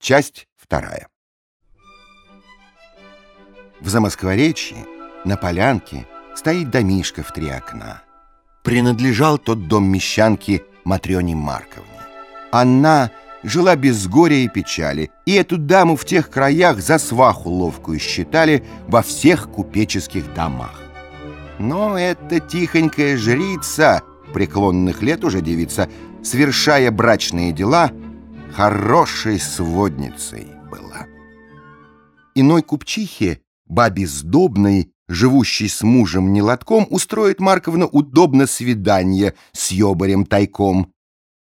Часть вторая. В Замоскворечье на полянке стоит домишка в три окна. Принадлежал тот дом мещанки Матрёне Марковне. Она жила без горя и печали, и эту даму в тех краях за сваху ловкую считали во всех купеческих домах. Но эта тихонькая жрица, преклонных лет уже девица, свершая брачные дела, хорошей сводницей была. Иной купчихе, бабе сдобной, живущей с мужем нелотком, устроит Марковна удобно свидание с ёбарем тайком.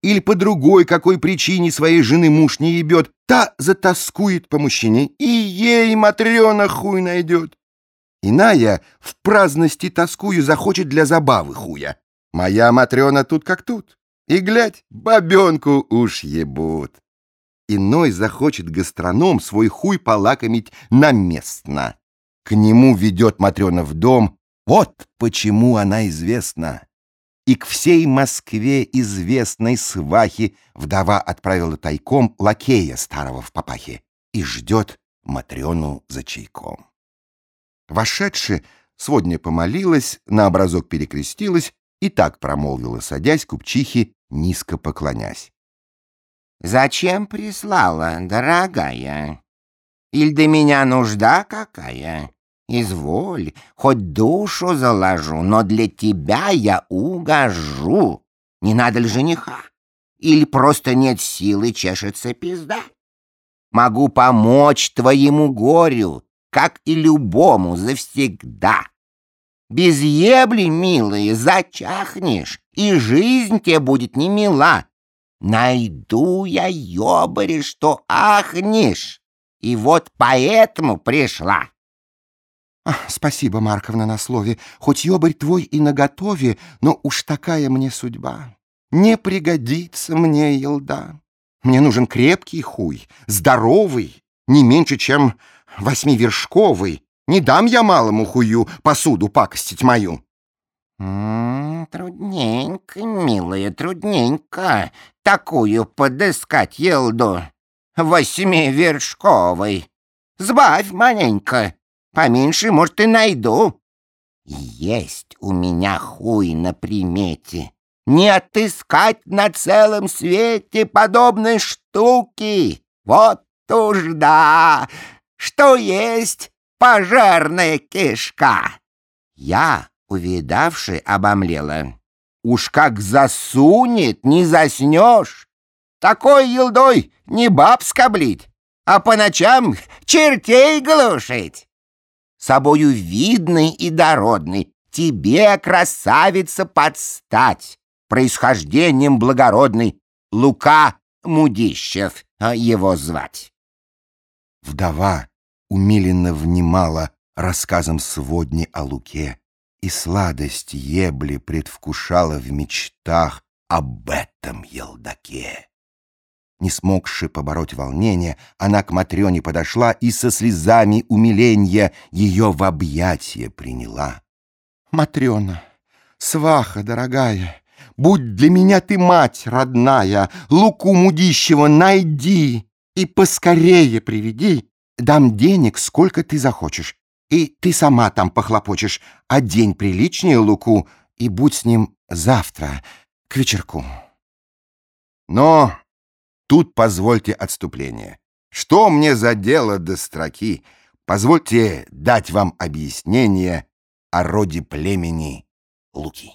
Или по другой какой причине своей жены муж не ебет, та затаскует по мужчине, и ей Матрёна хуй найдет. Иная в праздности тоскую захочет для забавы хуя. Моя Матрёна тут как тут. И, глядь, бабенку уж ебут. Иной захочет гастроном свой хуй полакомить наместно. К нему ведет Матрёна в дом, вот почему она известна. И к всей Москве известной свахе вдова отправила тайком лакея старого в папахе и ждет Матрёну за чайком. Вошедши, сводня помолилась, на образок перекрестилась и так промолвила, садясь купчихи, низко поклонясь. «Зачем прислала, дорогая? Иль до меня нужда какая? Изволь, хоть душу заложу, но для тебя я угожу. Не надо ли жениха? Или просто нет силы, чешется пизда? Могу помочь твоему горю, как и любому, завсегда. Без ебли, милые, зачахнешь, и жизнь тебе будет не мила. Найду я ёбари, что ахнешь, и вот поэтому пришла. спасибо, Марковна, на слове. Хоть ёбарь твой и наготове, но уж такая мне судьба. Не пригодится мне елда. Мне нужен крепкий хуй, здоровый, не меньше, чем восьмивершковый. Не дам я малому хую посуду пакостить мою. Трудненько, милая, трудненько такую подыскать елду. Восьмивершковый. Сбавь маленько, поменьше, может, и найду. Есть у меня хуй на примете. Не отыскать на целом свете подобной штуки. Вот уж да, что есть пожарная кишка. Я, увидавши, обомлела. Уж как засунет, не заснешь. Такой елдой не баб скоблить, а по ночам чертей глушить. Собою видный и дородный, тебе, красавица, подстать, происхождением благородный, Лука Мудищев а его звать. Вдова умиленно внимала рассказам сводни о Луке, и сладость ебли предвкушала в мечтах об этом елдаке. Не смогши побороть волнение, она к Матрёне подошла и со слезами умиления ее в объятия приняла. «Матрёна, сваха дорогая, будь для меня ты мать родная, Луку Мудищева найди и поскорее приведи, Дам денег, сколько ты захочешь, и ты сама там похлопочешь, а день приличнее Луку, и будь с ним завтра, к вечерку. Но тут позвольте отступление. Что мне за дело до строки? Позвольте дать вам объяснение о роде племени Луки.